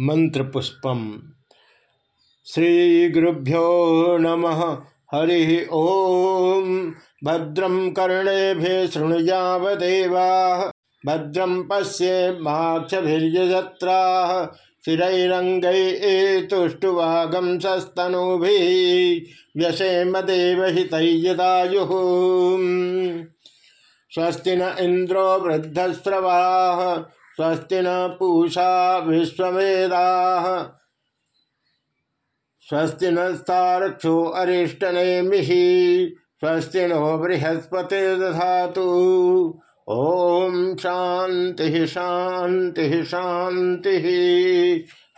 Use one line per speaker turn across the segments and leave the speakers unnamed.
मंत्रपुष्पम। श्रीगुरुभ्यो नमः। हरि ओम। भद्रं कर्णे शृणुयावदेवा। भद्रं पश्ये माक्षभिर्यजत्रा शिरैरङ्गैतुष्टुवागं सस्तनूभिः। व्यसेम देवहितैयदायुः स्वस्ति न इन्द्रो वृद्धस्रवाः। स्वस्ति न पूषा विश्ववेदा। स्वस्ति नस्तारक्षो अरिष्टनेमि स्वस्ति नो बृहस्पति दधा ओम शांति शांति शांति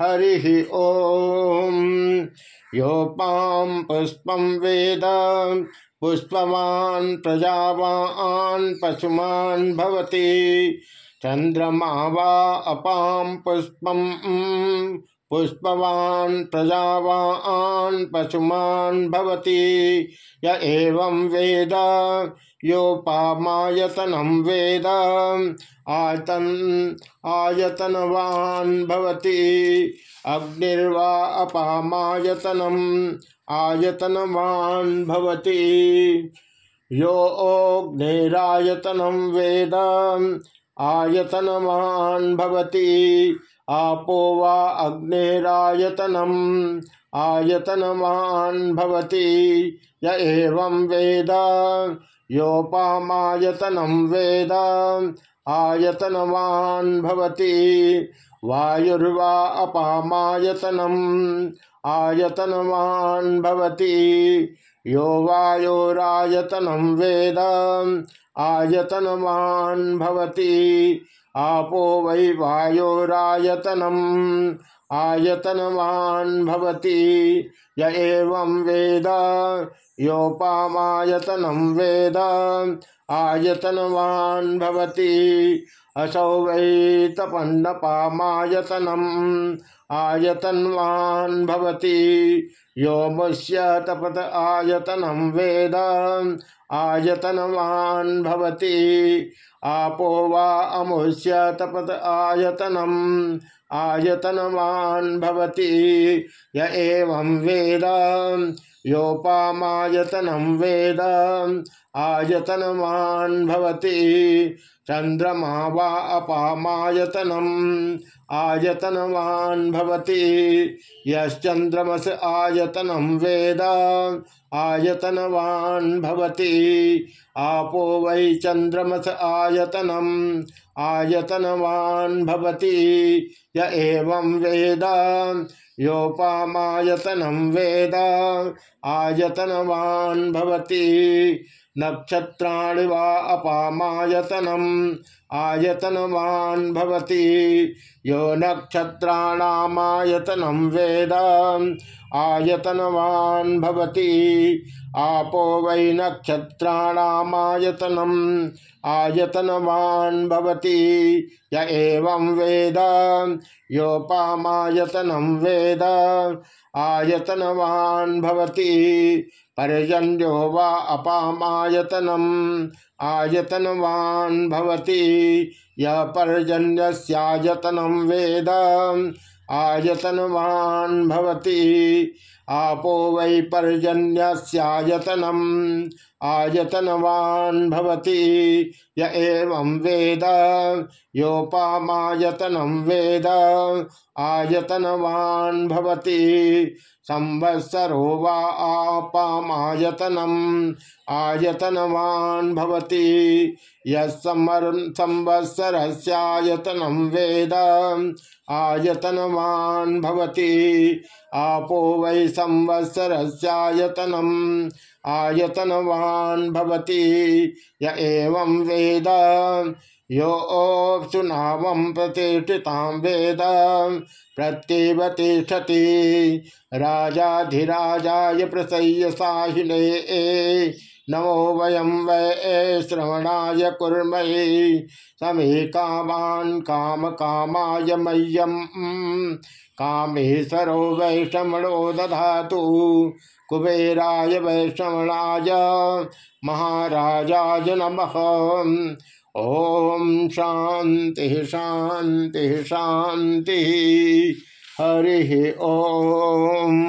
हरि ओम। योपाम पुष्प वेद पुष्पवान् प्रजावान् पशुमान् भवति। चंद्रमा वा अपाम पुष्पम पुष्पवान्, प्रजावान्, पशुमान् भवति। य एवं वेद योपामायतनं वेद। आयतन, आयतनवान् भवति। अग्निर्वा अपामायतनम् आयतनवान् भवति। यो अग्निरायतनं वेद। आयतनवान् भवति। आपो वा अग्निरायतनम। आयतनवान् भवति। य वेद। योपामायतनं वेद। आयतनवान् भवति। वायुर्वा अपामायतनम्। आयतनवान् भवति। यो वायोरायतनं वेद। आयतनवान् भवति। आपो वै वायोरायतनम। आयतनवान् भवति। य एवं वेद। योपामायतनं वेद। आयतनवान् भवति। असौ वै तपन्नपामायतनम्। आयतनवान् भवति। यो मुष्य तपत आयतनं वेद। आयतनवान् भवति। आपो वा अमुष्य तपत आयतनम आयतनवान् य एवं वेद। योपामायतनं वेद। आयतनवान् भवति। चंद्रमा वा अपामायतनम। आयतनवान् भवति। यश्चंद्रमस आयतनं वेद। आयतनवान् भवति। आपो वै चंद्रमस आयतनम। आयतनवान् भवति। य एवं वेद। योपामायतनं वेद आयतनवान्वती नक्षत्राणि वा अपामायतनम् आयतनवान् भवति। यो नक्षत्राणामायतनं वेद आयतनवान् भवति। आपो वै नक्षत्राणामायतनम् आयतनवान् भवति। य एवं वेद। योपामायतनं वेद। आयतनवान् भवति। पर्जन्यो वा अपामायतनम् आयतनवान् भवति। यः पर्जन्यस्यायतनं वेद। आयतनवान् आपो वै पर्जन्यस्यायतनम् आयतनवान् भवति। य एवं वेद। योपामायतनं वेद। आयतनवान् भवति। संवत्सरो वा आपामायतनम्। आयतनवान् भवति। यत्संवत्सरस्यायतनं वेद। आयतनवान् भवति। आपो वै संवत्सरस्यायतनम्। आयतनवान् आयतनवान्वती य वेद। यो सुनाव प्रतिष्ठिता वेद। प्रत्येव राजाधिराजा प्रसय्य साहिने। नमो वयं वै श्रवणाय कुर्महे समे कामान् काम कामाय मह्यम कामेश्वरो वैष्णवणो दधातु, कुबेराय वैष्णवणाय महाराजाय नमः। ओम शांति शांति शांति हरि ओम।